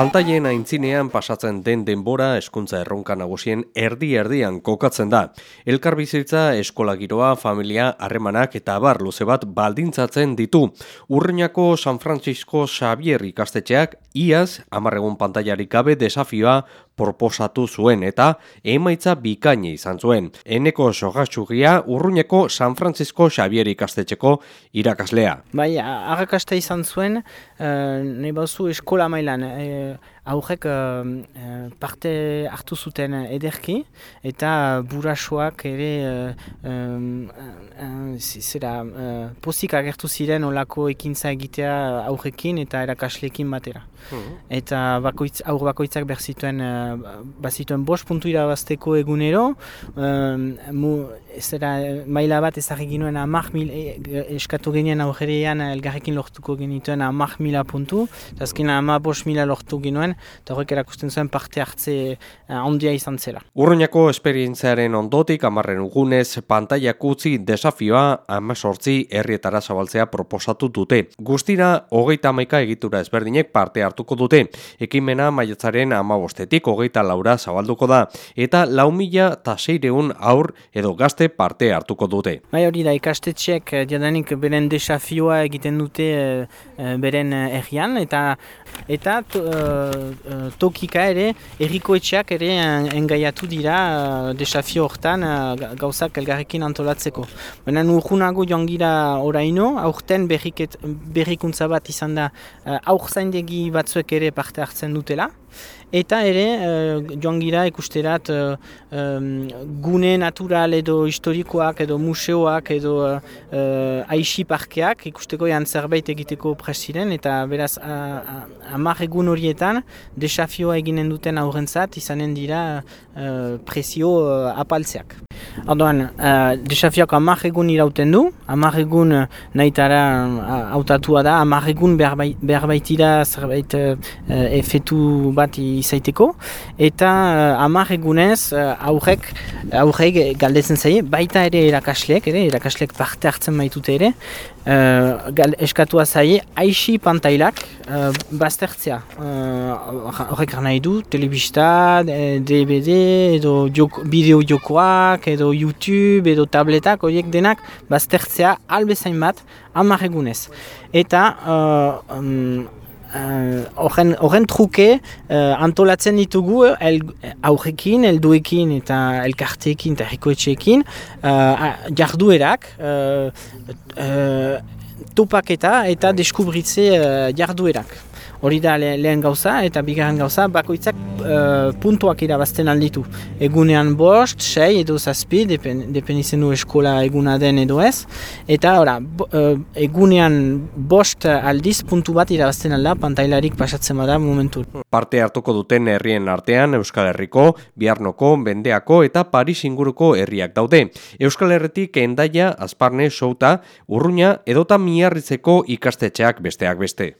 Pantailen aintzinean pasatzen den denbora eskuntza erronka nagusien erdi-erdian kokatzen da. Elkarbizitza, eskola giroa, familia, harremanak eta abar luze bat baldintzatzen ditu. Urruñako San Francisco Xavier ikastetxeak iaz, amarregun pantailarik gabe desafioa proposatu zuen eta emaitza bikaini izan zuen. Eneko sogatxugia urruñeko San Francisco Xavier ikastetxeko irakaslea. Bai, arrakasta izan zuen, uh, nahi eskola mailan, uh, aurrek uh, parte hartu zuten ederki, eta burasoak ere uh, um, zera, uh, pozik agertu ziren olako ekintza egitea aurrekin eta erakaslekin batera. Hmm. Eta bakoitz, aur bakoitzak berzituen, uh, bazituen bost puntu irabazteko egunero, um, mu, zera, maila bat ezagik ginuen amak mil, e, eskatu genien aurrean elgarrekin lortuko genituen amak mila puntu, eta azken ama bost mila lortu genuen, eta horrek erakusten zuen parte hartze uh, ondia izan zela. Urruñako esperientziaren ondotik, amarren ugunez, pantaiak utzi desafioa amasortzi herrietara zabaltzea proposatu dute. Guztira, hogeita amaika egitura ezberdinek parte hartuko dute. Ekimena maiatzaren amabostetik hogeita laura zabalduko da, eta lau mila taseireun aur edo gazte parte hartuko dute. Bai hori da, ikastetxeek jadanik beren desafioa egiten dute uh, beren errian, eta eta tokika ere, errikoetxeak ere engaiatu dira uh, desafio hortan uh, gauzak elgarrekin antolatzeko. Baina urgunago joan gira oraino, aurten berrikuntza bat izan da uh, aur zaindegi batzuek ere parte hartzen dutela. Eta ere, uh, joan gira ikusterat gune natural edo historikoak edo museoak edo uh, aixi parkeak ikusteko ean zerbait egiteko presiren eta beraz hamar egun horietan desafioa eginen duten aurrentzat izanen dira uh, presio apaltzeak. Orduan, uh, desafiak amak egun irauten du, amak egun uh, nahitara uh, autatua da, amak egun behar, bai, baitira zerbait uh, efetu bat izaiteko, eta uh, amak egunez uh, aurrek, aurrek galdetzen zaie, baita ere erakasleek, ere, erakasleek parte hartzen baitute ere, uh, gal, eskatua zaie, aixi pantailak uh, baztertzea. Horrek uh, nahi du, telebista, DVD, edo bideo jokoak, edo YouTube edo tabletak horiek denak baztertzea albezain bat hamar. Eta uh, um, uh, truke uh, antolatzen ditugu el, aurrekin, elduekin eta elkarteekin eta herrikoetxeekin uh, jarduerak uh, uh, topaketa eta deskubritze uh, jarduerak. Hori da lehen gauza eta bigarren gauza bakoitzak uh, puntuak irabazten alditu. Egunean bost, sei edo zazpi, depen, depen izenu eskola eguna den edo ez. Eta ora, uh, egunean bost aldiz puntu bat irabazten alda pantailarik pasatzen bada momentu. Parte hartuko duten herrien artean Euskal Herriko, Biarnoko, Bendeako eta Paris inguruko herriak daude. Euskal Herretik endaia, azparne, souta, urruña edota miarritzeko ikastetxeak besteak beste.